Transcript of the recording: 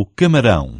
o camarão.